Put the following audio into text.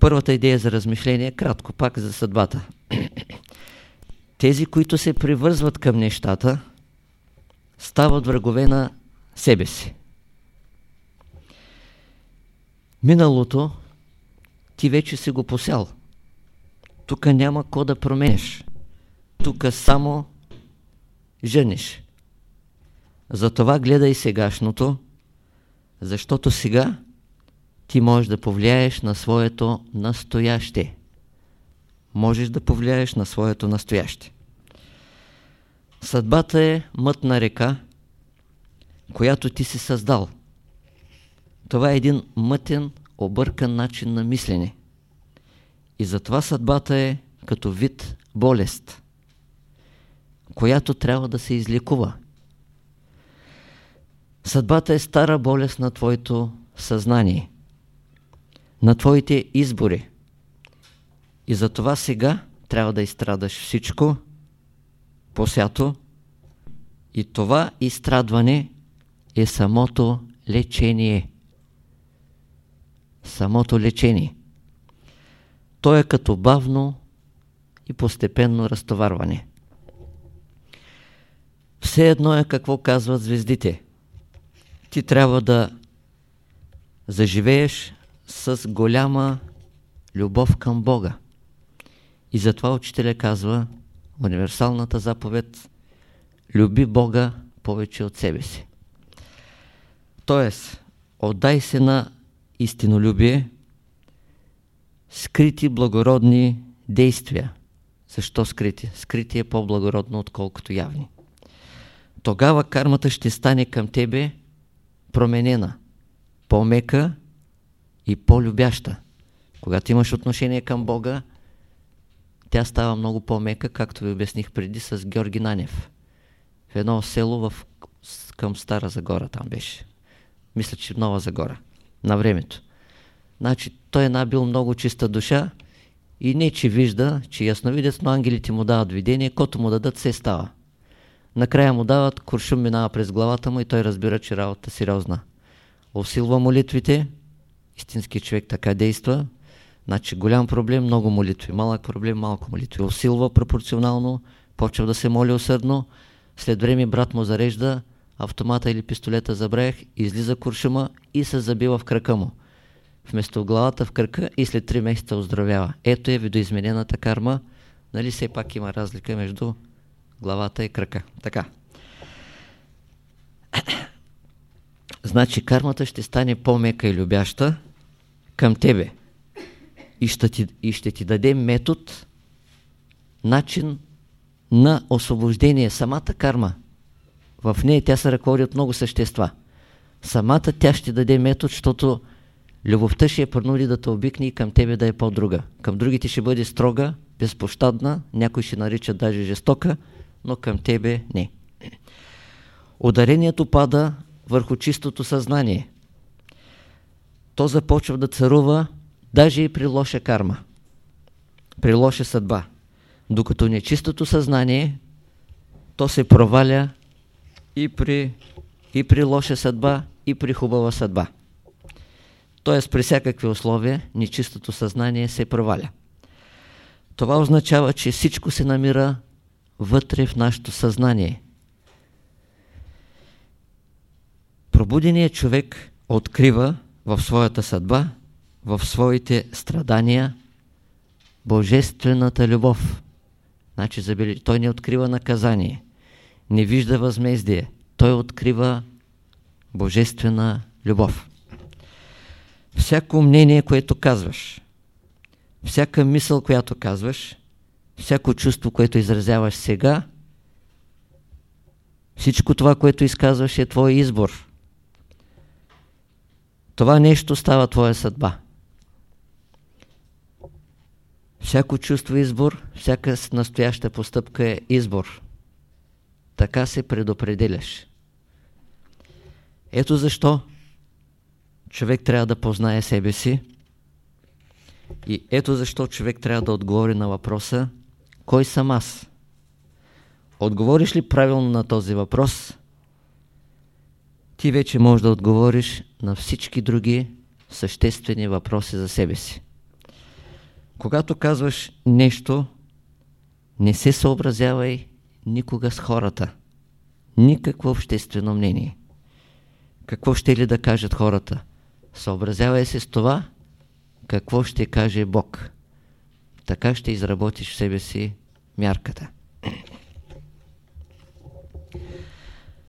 Първата идея за размишление, кратко пак за съдбата. Тези, които се привързват към нещата, стават врагове на себе си. Миналото ти вече си го посял. Тук няма ко да променеш. Тук само жениш. Затова гледай сегашното, защото сега ти можеш да повлияеш на своето настояще. Можеш да повлияеш на своето настояще. Съдбата е мътна река, която ти си създал. Това е един мътен, объркан начин на мислене. И затова съдбата е като вид болест, която трябва да се излекува. Съдбата е стара болест на твоето съзнание, на твоите избори. И затова сега трябва да изстрадаш всичко посято и това изстрадване е самото лечение. Самото лечение. То е като бавно и постепенно разтоварване. Все едно е какво казват звездите. Ти трябва да заживееш с голяма любов към Бога. И затова учителя казва универсалната заповед люби Бога повече от себе си. Тоест, отдай се на истинолюбие, скрити благородни действия. Защо скрити? Скрити е по-благородно, отколкото явни. Тогава кармата ще стане към тебе променена, по-мека и по-любяща. Когато имаш отношение към Бога, тя става много по-мека, както ви обясних преди с Георги Нанев. В едно село в, към Стара Загора там беше. Мисля, че Нова Загора. На времето. Значи, той е набил много чиста душа и не, че вижда, че ясновидец, но ангелите му дават видение, кото му дадат, се става. Накрая му дават, куршум минава през главата му и той разбира, че работа е сериозна. Усилва молитвите, истински човек така действа, значи голям проблем, много молитви, малък проблем, малко молитви. Усилва пропорционално, почва да се моли усърдно, след време брат му зарежда автомата или пистолета забравях, излиза куршума и се забива в крака му. Вместо главата в кръка и след 3 месеца оздравява. Ето е видоизменената карма. Нали все пак има разлика между главата и крака. Така. Значи кармата ще стане по-мека и любяща към тебе. И ще, ти, и ще ти даде метод, начин на освобождение. Самата карма. В нея тя се ръководи от много същества. Самата тя ще даде метод, защото любовта ще я принуди да те обикне и към тебе да е по-друга. Към другите ще бъде строга, безпощадна, някой ще нарича даже жестока, но към тебе не. Ударението пада върху чистото съзнание. То започва да царува даже и при лоша карма, при лоша съдба. Докато нечистото съзнание, то се проваля и при, и при лоша съдба, и при хубава съдба. Тоест при всякакви условия нечистото съзнание се проваля. Това означава, че всичко се намира вътре в нашето съзнание. Пробуденият човек открива в своята съдба, в своите страдания, божествената любов. Значи, той не открива наказание, не вижда възмездие, той открива божествена любов. Всяко мнение, което казваш, всяка мисъл, която казваш, всяко чувство, което изразяваш сега, всичко това, което изказваш е твой избор. Това нещо става твоя съдба. Всяко чувство е избор, всяка настояща постъпка е избор. Така се предопределяш. Ето защо човек трябва да познае себе си и ето защо човек трябва да отговори на въпроса кой съм аз? Отговориш ли правилно на този въпрос, ти вече можеш да отговориш на всички други съществени въпроси за себе си. Когато казваш нещо, не се съобразявай никога с хората. Никакво обществено мнение. Какво ще ли да кажат хората? Съобразявай се с това, какво ще каже Бог. Така ще изработиш в себе си мярката.